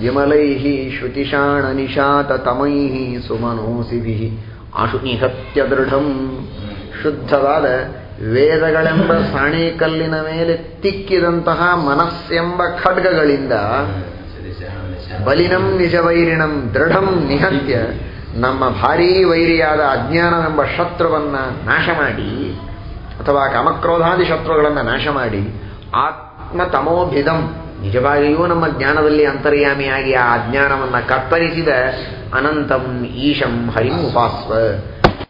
ವಿಮಲೈ ಶ್ರುತಿಶಾಣ ನಿಶಾತ ತಮೈ ಸುಮನೋಸಿಭಿ ಆಶು ನಿಹತ್ಯ ದೃಢಂ ಶುದ್ಧವಾದ ವೇದಗಳೆಂಬ ಸಾಣೇಕಲ್ಲಿನ ಮೇಲೆ ತಿಕ್ಕಿದಂತಹ ಮನಸ್ಸೆಂಬ ಖಡ್ಗಗಳಿಂದ ಬಲಿನಂ ನಿಜವೈರಿಣಂ ದೃಢಂ ನಿಹತ್ಯ ನಮ್ಮ ಭಾರೀ ವೈರಿಯಾದ ಅಜ್ಞಾನವೆಂಬ ಶತ್ರುವನ್ನ ನಾಶ ಮಾಡಿ ಅಥವಾ ಕಾಮಕ್ರೋಧಾದಿ ಶತ್ರುಗಳನ್ನು ನಾಶ ಮಾಡಿ ಆತ್ಮತಮೋಭಿದಂ ನಿಜವಾಗಿಯೂ ನಮ್ಮ ಜ್ಞಾನದಲ್ಲಿ ಅಂತರ್ಯಾಮಿಯಾಗಿ ಆ ಅಜ್ಞಾನವನ್ನು ಕತ್ತರಿಸಿದ ಅನಂತಂ ಈಶಂ ಹರಿಂ ಉಪಾಸ್ವ.